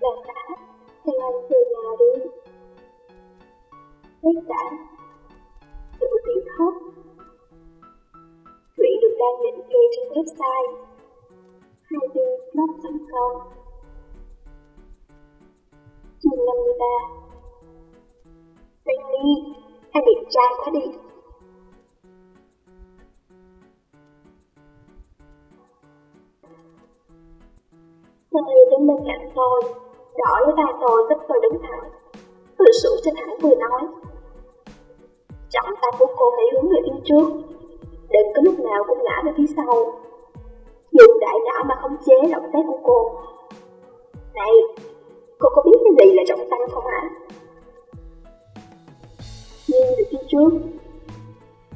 Làm đã, theo anh về nhà đi. Hết giãn, tự tiểu khóc. Chuyện được đăng định kỳ trên website 2vblog.com Chương 53 Sandy, anh đẹp trai quá đi. Sandy đứng bên cạnh tôi, đỏ lấy vai tôi giúp tôi đứng thẳng. Vừa sủ cho thẳng vừa nói. Trọng tay của cô phải hướng về phía trước, đừng có lúc nào cũng ngã về phía sau. Dùng đại não mà không chế động tác của cô. Này, cô có biết cái gì là trọng tâm không hả? Nhìn về phía trước.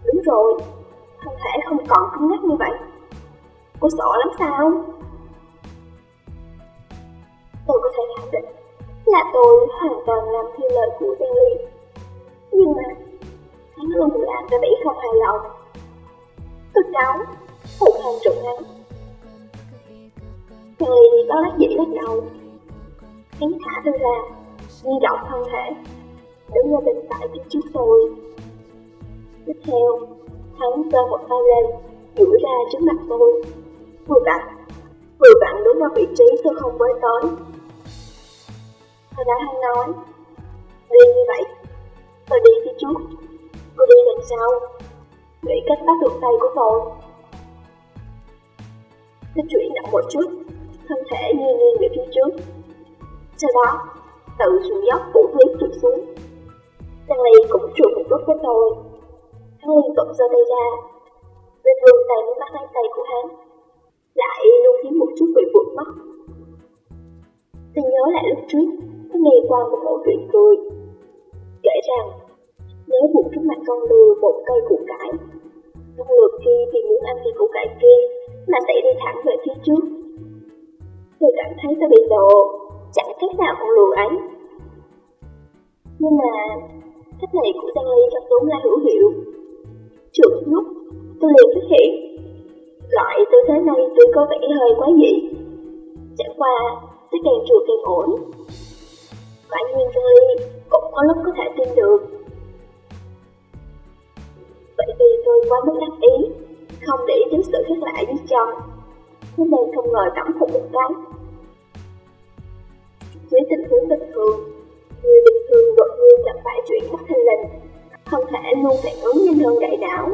Đúng rồi, thân thể không còn cứng nhắc như vậy. Cô sợ lắm sao? Tôi có thể khẳng định là tôi hoàn toàn làm theo lời của Giang Ly. Nhưng mà, hắn luôn làm cho Mỹ không hài lòng. Tôi cáo, phụ hàng trụng hắn. Giang Ly đó lắc dĩ lắc đầu. Hắn thả tôi ra, di động thân thể, đứng ra bên tại phía trước tôi. Tiếp theo, hắn giơ một tay lên, duỗi ra trước mặt tôi. Vừa vặn, vừa vặn đúng vào vị trí tôi không với tới. Sau đó hắn nói, đi như vậy, tôi đi phía trước, cô đi đằng sau, nghĩ cách bắt được tay của tôi. Tôi chuyển động một chút, thân thể nghiêng nghiêng về phía trước. Sau đó, tự xuống dốc phủ huyết trượt xuống. Giang Ly cũng trượt một bước với tôi. Hắn liên tục giơ tay ra, tôi vươn tay muốn bắt lấy tay của hắn, lại luôn khiến một chút bị vượt mất. Tôi nhớ lại lúc trước, tôi nghe qua một mẫu chuyện cười. Kể rằng, nếu buộc trước mặt con lừa một cây củ cải, con lừa kia thì muốn ăn cây củ cải kia mà sẽ đi thẳng về phía trước. Tôi cảm thấy tôi bị lộ, chẳng cách nào con lừa ấy. Nhưng mà, cách này của Giang Ly cho đúng là hữu hiệu. Trước lúc, tôi liền phát hiện, loại tư thế này tôi có vẻ hơi quá dị. Chẳng qua, tôi càng trượt càng ổn và nhiên Giang Ly cũng có lúc có thể tin được. Vậy vì tôi quá mức đắc ý, không để ý đến sự khác lạ dưới chồng, Thế nên không ngờ cảm phục một cái. Dưới tình huống bình thường, người bình thường đột nhiên gặp phải chuyện bất thình lình, không thể luôn phản ứng nhanh hơn đại não.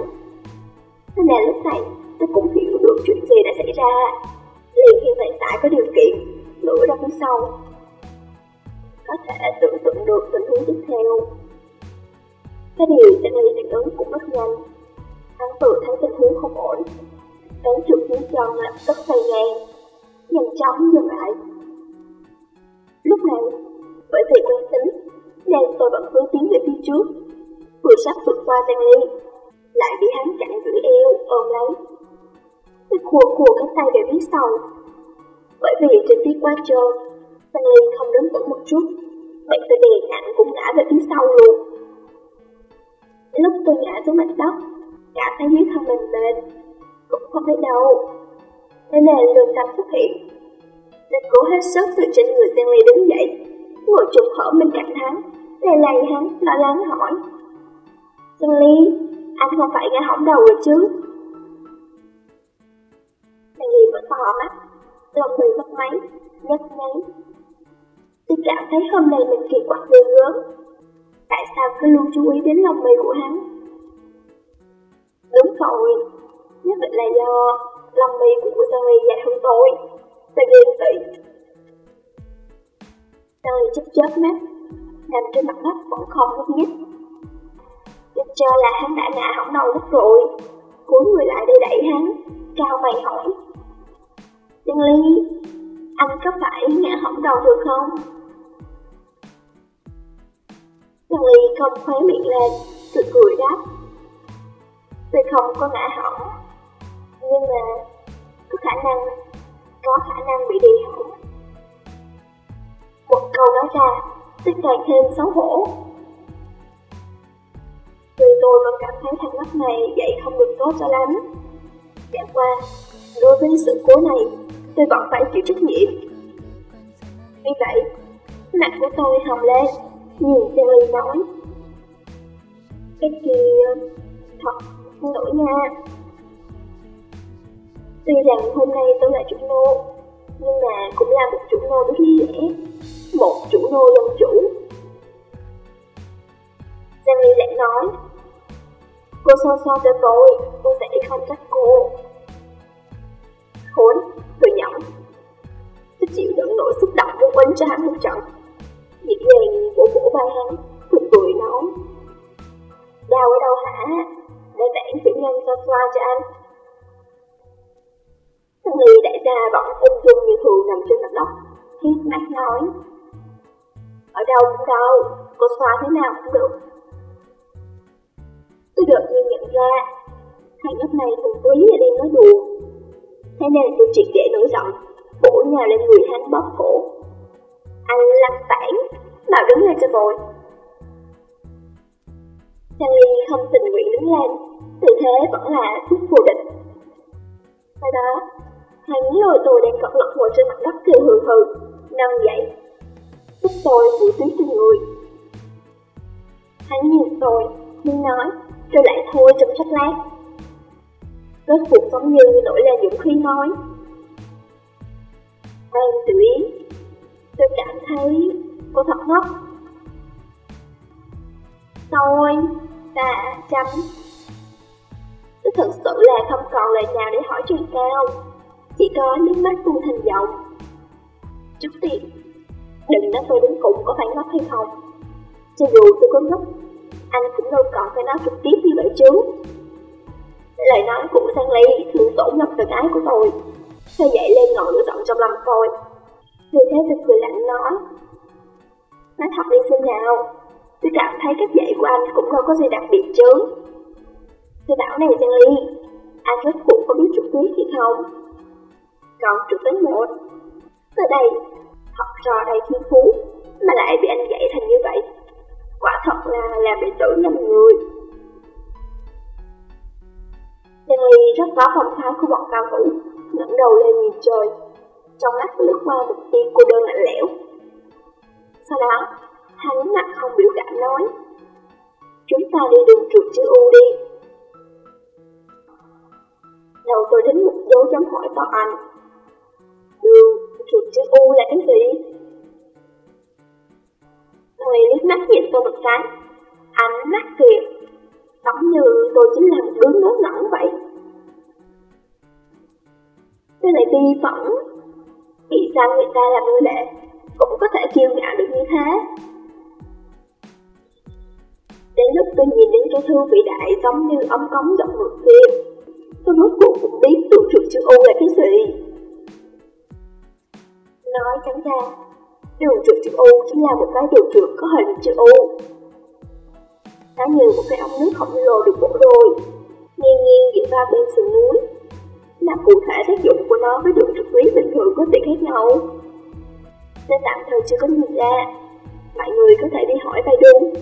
Thế nên lúc này, tôi cũng hiểu được chuyện gì đã xảy ra. Liền khi hiện tại có điều kiện, lửa ra phía sau. Có thể tưởng tượng được tình huống tiếp theo. Cái điều cho nên phản ứng cũng rất nhanh. Hắn tự thấy tình huống không ổn, Cán chuột dưới chân lập tức xoay ngang, nhanh chóng dừng lại. Lúc này, bởi vì quen tính, nên tôi vẫn cứ tiến về phía trước, vừa sắp vượt qua Giang Ly, lại bị hắn chặn giữ eo ôm lấy. Tôi khua khua cái tay về phía sau, bởi vì trên tiết quá trơn, Giang Ly không đứng vững một chút, vậy tôi đè nặng cũng ngã về phía sau luôn. Lúc tôi ngã xuống mặt đất, cảm thấy dưới thân mình mệt, cũng không thấy đâu. Thế nên lương tâm xuất hiện. Tôi cố hết sức từ trên người Stanley Ly đứng dậy, ngồi trục hở bên cạnh hắn, lầy lầy hắn, lo lắng hỏi. Stanley Ly, anh không phải ngã hỏng đầu rồi chứ? Stanley Ly vẫn to mắt, Lòng người mất máy, nhấp nháy. Tôi cảm thấy hôm nay mình kỳ quặc ghê gớm. Tại sao cứ luôn chú ý đến lông mày của hắn? Đúng rồi, nhất định là do lông mày của sao Ly dài hơn tôi. Tôi ghen tị. sao Ly chớp chớp mắt, nằm trên mặt đất vẫn không nhúc nhích. Được cho là hắn đã ngã hỏng đầu mất rồi. Cuối người lại để đẩy hắn, cao mày hỏi. Tiên Ly, anh có phải ngã hỏng đầu được không? Thằng Ly không khóe miệng lên, cười cười đáp. Tôi không có ngã hỏng, nhưng mà có khả năng, có khả năng bị đi hỏng. Một câu nói ra, tôi càng thêm xấu hổ. Tuy tôi vẫn cảm thấy thằng nhóc này dạy không được tốt cho lắm. Đã qua, đối với sự cố này, tôi vẫn phải chịu trách nhiệm. Vì vậy, Mặt của tôi hồng lên, nhìn Sally nói. Cái kia, thật xin lỗi nha. Tuy rằng hôm nay tôi là chủ nô, nhưng mà cũng là một chủ nô rất lý lẽ, một chủ nô dân chủ. Giang Ly lại nói, cô so so cho tôi, tôi sẽ không trách cô. Khốn, tôi nhẫn. Tôi chịu đựng nỗi xúc động của quanh cho hắn một trận. Nhịp dàng vỗ vỗ vai hắn, cười cười nói. Đau ở đâu hả? Để tản chủ nhân xoa xoa cho anh. Thằng Ly đại gia vẫn ung dung như thường nằm trên mặt đất, hiếp mắt nói. Ở đâu cũng đâu, cô xoa thế nào cũng được. Tôi đột nhiên nhận ra, hai nhóc này cùng quý là đang nói đùa. Thế nên tôi triệt để nổi giận, bổ nhào lên người hắn bóp cổ. Anh lăn tản, bảo đứng lên cho vội. Sally không tình nguyện đứng lên, tư thế vẫn là phút vô địch. Sau đó, hắn lôi tôi đang cẩn lọt ngồi trên mặt đất kêu hừ hừ, nâng dậy. Giúp tôi phủ tuyết trên người. Hắn nhìn tôi, nhưng nói, rồi lại thôi trong chốc lát. Rốt cuộc giống như nổi lên dũng khí nói. anh tự ý, tôi cảm thấy cô thật ngốc. Tôi, ta chấm. Tôi thật sự là không còn lời nào để hỏi chuyện cao, chỉ có nước mắt tuôn thành dòng. Trước tiên, đừng nói tôi đến cùng có phải ngốc hay không. Cho dù tôi có ngốc, anh cũng đâu còn phải nói trực tiếp như vậy chứ. Lời nói của Sang Ly thường tổn lòng tự ái của tôi. Thế dậy lên ngọn lửa giận trong lòng tôi. Người thế tôi cười lạnh nói. Nói thật đi xin nào, tôi cảm thấy cách dạy của anh cũng đâu có gì đặc biệt chứ. Tôi bảo này Giang Ly, anh rốt cuộc có biết chút tuyết hay không? Còn trực tới một. Tới đây, học trò đầy thiên phú, mà lại bị anh dạy thành như vậy. Quả thật là làm đệ tử nhầm người. Giang Ly rất có phong thái của bọn cao thủ, ngẩng đầu lên nhìn trời, trong mắt lướt qua một tia cô đơn lạnh lẽo. Sau đó, hắn mặt không biểu cảm nói, chúng ta đi đường trượt chữ U đi. Đầu tôi đến một dấu chấm hỏi to anh. Đường trượt chữ U là cái gì? Người liếc mắt nhìn tôi một cái, ánh mắt kìa, giống như tôi chính là một đứa ngớ ngẩn vậy. Tôi lại bi phỏng vì sao người ta làm nô lệ cũng có thể kiêu ngạo được như thế? Đến lúc tôi nhìn đến cái thư vĩ đại giống như ống cống rộng ngược kia, tôi rốt cuộc cũng biết tụ trưởng chữ U là cái gì. Nói trắng ra, đường trượt chữ U chính là một cái đường trượt có hình chữ U. Nó như một cái ống nước khổng lồ được bổ đôi, nghiêng nghiêng giữa ba bên sườn núi. Mà cụ thể tác dụng của nó với đường trực tuyến bình thường có thể khác nhau. Nên tạm thời chưa có nhìn ra, mọi người có thể đi hỏi tay đúng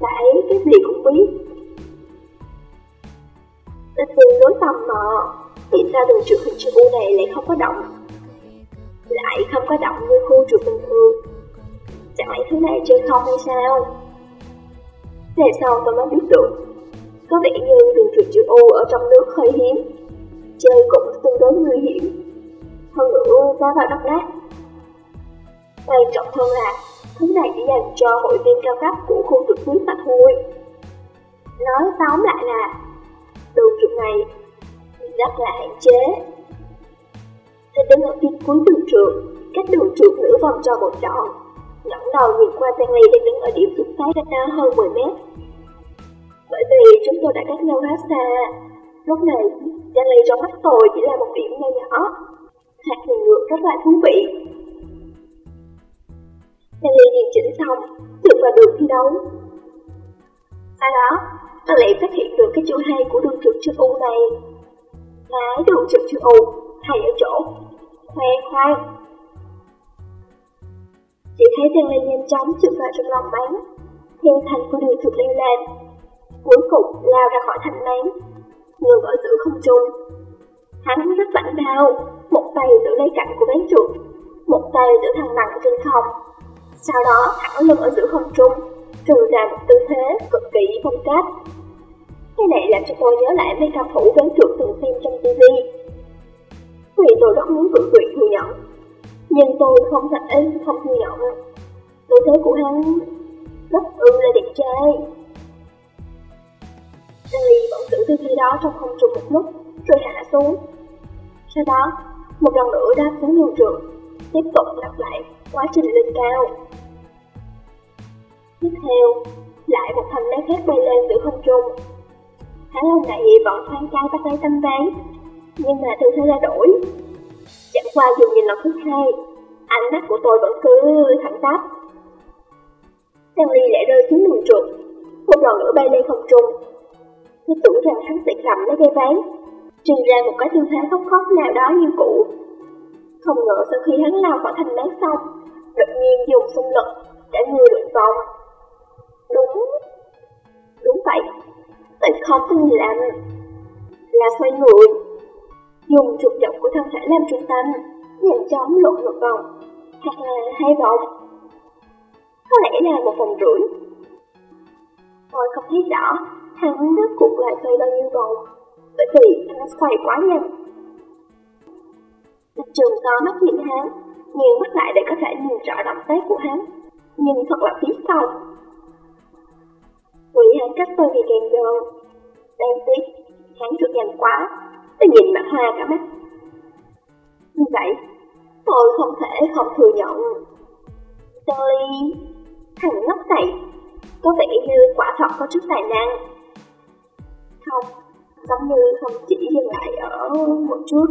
Bà ấy cái gì cũng biết. Tình tương đối tầm mò, vì sao đường trượt hình chữ U này lại không có động lại không có động như khu trượt bình thường. Chẳng lẽ thứ này chơi không hay sao? Về sau tôi mới biết được, có vẻ như đường trượt chữ U ở trong nước hơi hiếm, chơi cũng tương đối nguy hiểm. Hơn nữa giá vào đắp nát. Quan trọng hơn là, thứ này chỉ dành cho hội viên cao cấp của khu vực tuyết mà thôi. Nói tóm lại là, đường trượt này rất là hạn chế Tôi đứng ở phía cuối đường trượt, cách đường trượt nửa vòng tròn một tròn. ngẩng đầu nhìn qua Stanley đang đứng ở điểm xuất phát cách đó hơn 10 mét. Bởi vì chúng tôi đã cách nhau khá xa. Lúc này, Stanley trong mắt tôi chỉ là một điểm nho nhỏ. Hạt nhìn ngược rất là thú vị. Stanley điều chỉnh xong, được vào đường thi đấu. Sau đó, tôi lại phát hiện được cái chỗ hay của đường trượt chân U này. Cái đường trượt chân U hay ở chỗ khoe khoang. Chỉ thấy Tên Lê nhanh chóng trượt vào trong lòng bán, theo thành của đường trượt leo lên. Cuối cùng lao ra khỏi thành bán, người ở giữa không trung. Hắn rất vảnh đau, một tay giữ lấy cạnh của bán trượt, một tay giữ thằng nặng trên không. Sau đó thẳng lưng ở giữa không trung, trừ ra một tư thế cực kỳ phong cách. Cái này làm cho tôi nhớ lại mấy cao thủ bán trượt từng xem trong TV. Vì tôi rất muốn cự tuyệt thừa nhận, nhưng tôi không thể không thừa nhận. Tư thế của hắn rất ư là đẹp trai. Harry vẫn giữ tư thế đó trong không trung một lúc, rồi hạ xuống. Sau đó, một lần nữa đáp xuống đường trường, tiếp tục lặp lại quá trình lên cao. Tiếp theo, lại một thành đá khác bay lên giữa không trung. Hắn lần này vẫn thoáng tay bắt lấy tâm ván, nhưng mà tư thế đã đổi. Chẳng qua dù nhìn lần thứ hai, ánh mắt của tôi vẫn cứ thẳng tắp. Stanley lại rơi xuống đường trượt, một lần nữa bay lên không trung nó tưởng rằng hắn sẽ cầm lấy cây bán, trừ ra một cái tư thế khóc khóc nào đó như cũ. Không ngờ sau khi hắn lao khỏi thành nát xong, đột nhiên dùng xung lực đã người lượn vòng. Đúng, đúng vậy, tịnh không có gì làm, là xoay người. Dùng trục dọc của thân thể làm trung tâm, nhanh chóng lộn ngược vòng, hoặc là hai vòng. Có lẽ là một vòng rưỡi. Tôi không thấy rõ hắn rốt cuộc lại xoay bao nhiêu vòng, bởi vì hắn xoay quá nhanh. Trường to mắt nhìn hắn, nhìn mắt lại để có thể nhìn rõ động tác của hắn, nhìn thật là phí công. Vì hắn cách tôi thì càng gần, đang tiếc, hắn trượt nhanh quá, tôi nhìn mặt hoa cả mắt. Như vậy, tôi không thể không thừa nhận. tôi thằng ngốc này, có vẻ như quả thật có chút tài năng. Không, giống như không chỉ dừng lại ở một chút.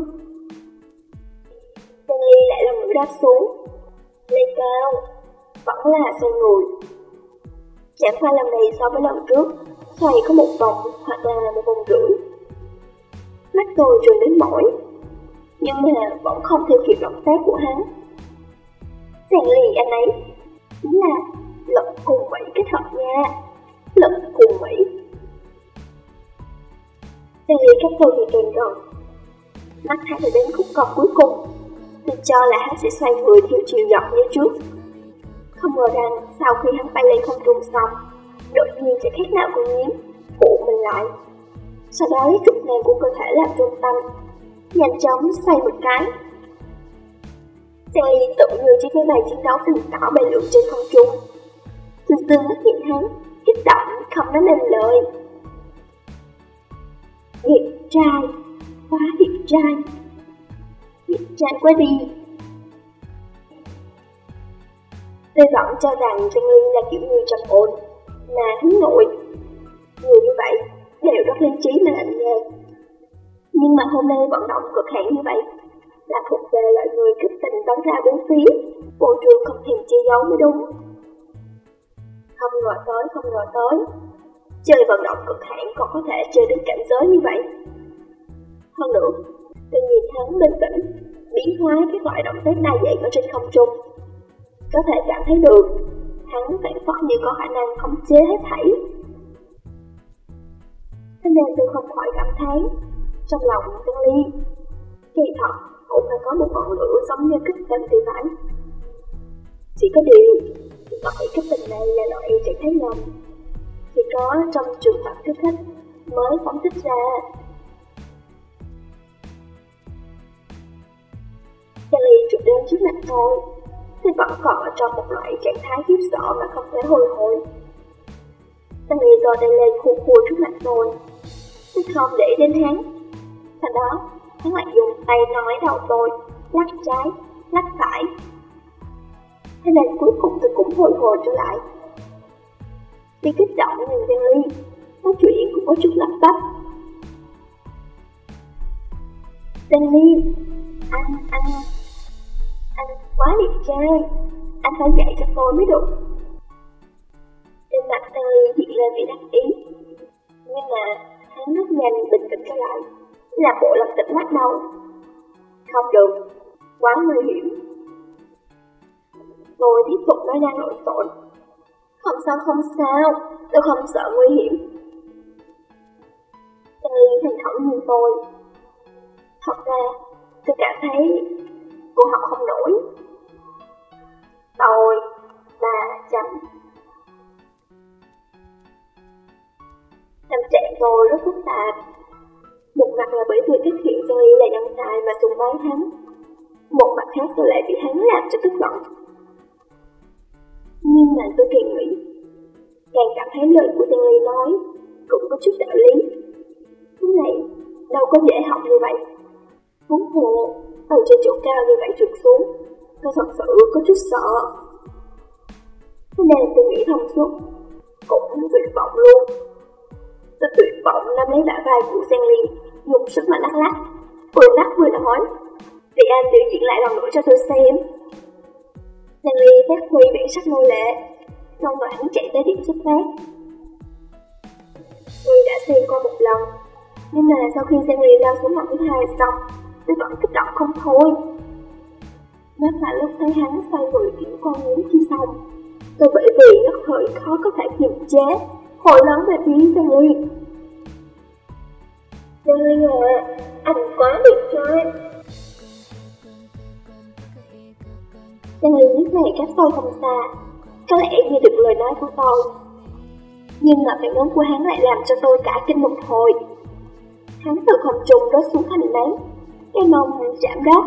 ly lại lần nữa đáp xuống. Lên cao, vẫn là xoay người. Chẳng qua lần này so với lần trước, xoay có một vòng hoặc là một vòng rưỡi. Mắt tôi trường đến mỏi, nhưng mà vẫn không theo kịp động tác của hắn. Stanley anh ấy chính là lực cùng Mỹ kết hợp nha, lực cùng Mỹ. Xe lý các tôi thì càng gần, mắt hắn đã đến khúc cọc cuối cùng Tôi cho là hắn sẽ xoay người theo chiều dọc như trước. Không ngờ rằng sau khi hắn bay lên không trung xong, đột nhiên sẽ khác nào con nhiếm phụ mình lại. Sau đó lấy trục này của cơ thể làm trung tâm, nhanh chóng xoay một cái. Xe tự như chiếc máy bay chiến đấu từng tỏ bay lượn trên không trung. Từ tương mắt nhìn hắn, kích động không nói nên lời. Đẹp trai, quá đẹp trai Đẹp trai quá đi. Tôi vẫn cho rằng Trang Linh là kiểu người trầm ổn, mà hướng nội. Người như vậy đều rất lý trí mà lạnh nhạt. Nhưng mà hôm nay vận động cực hạn như vậy là thuộc về loại người kích tình bắn ra bốn phía, bộ trường không thèm che giấu mới đúng. Không ngờ tới, không ngờ tới, chơi vận động cực hạn còn có thể chơi đến cảnh giới như vậy. Hơn nữa, tôi nhìn hắn bình tĩnh, biến hóa các loại động tác đa dạng ở trên không trung. Có thể cảm thấy được, hắn phản phất như có khả năng khống chế hết thảy. Thế nên tôi không khỏi cảm thán, trong lòng Tân Ly, kỳ thật cũng phải có một ngọn lửa giống như kích tình thì phải. Chỉ có điều, loại kích tình này là loại trạng thái ngầm, chỉ có trong trường hợp kích thích mới phóng thích ra. Kelly chụp đến trước mặt tôi thì vẫn còn ở trong một loại trạng thái khiếp sợ mà không thể hồi hồi Kelly do đây lên khu khu trước mặt tôi Tôi không để đến hắn. Sau đó, hắn lại dùng tay nói đầu tôi Lắc trái, lắc phải. Thế nên cuối cùng tôi cũng hồi hồi trở lại. Đi kích động nhìn Kelly Nói chuyện cũng có chút lắp bắp Stanley, anh, anh anh quá đẹp trai, anh phải dạy cho tôi mới được. Trên mặt Stanley hiện lên vẻ đắc ý, nhưng mà hắn rất nhanh bình tĩnh trở lại, là bộ lập tĩnh lắc đầu. Không được, quá nguy hiểm. Tôi tiếp tục nói ra nội tội. Không sao không sao, tôi không sợ nguy hiểm. đây thành thẳng như tôi. Thật ra, tôi cảm thấy cô học không nổi. Tôi, là chấm. Tâm trạng tôi rất phức tạp. Một mặt là bởi vì cái hiện Lee là nhân tài mà sùng bái hắn. Một mặt khác tôi lại bị hắn làm cho tức giận. Nhưng mà tôi kỳ nghĩ, càng cảm thấy lời của Lee nói cũng có chút đạo lý. Thứ này đâu có dễ học như vậy. Huống hồ, từ trên chỗ cao như vậy trượt xuống, tôi thật sự có chút sợ. Thế nên tôi nghĩ thông suốt, cũng tuyệt vọng luôn. Tôi tuyệt vọng nắm lấy bả vai của Stanley, dùng sức mà lắc lắc, vừa lắc vừa nói. Thì anh biểu diễn lại lần nữa cho tôi xem. Stanley phát huy bản sắc nô lệ, xong rồi hắn chạy tới điểm xuất phát. người đã xem qua một lần, nhưng mà sau khi Stanley lao xuống mặt thứ hai xong, tôi vẫn kích động không thôi. Nhất là lúc thấy hắn xoay người kiểu con muốn chi xong, tôi bởi vì nhất thời khó có thể kiềm chế, hồi lớn về phía Stanley. Stanley à, anh quá đẹp trai. Stanley lúc này cách tôi không xa, có lẽ nghe được lời nói của tôi. Nhưng mà phản ứng của hắn lại làm cho tôi cả kinh một hồi. Hắn từ không trung rớt xuống thành nắng, cái mông chạm đất,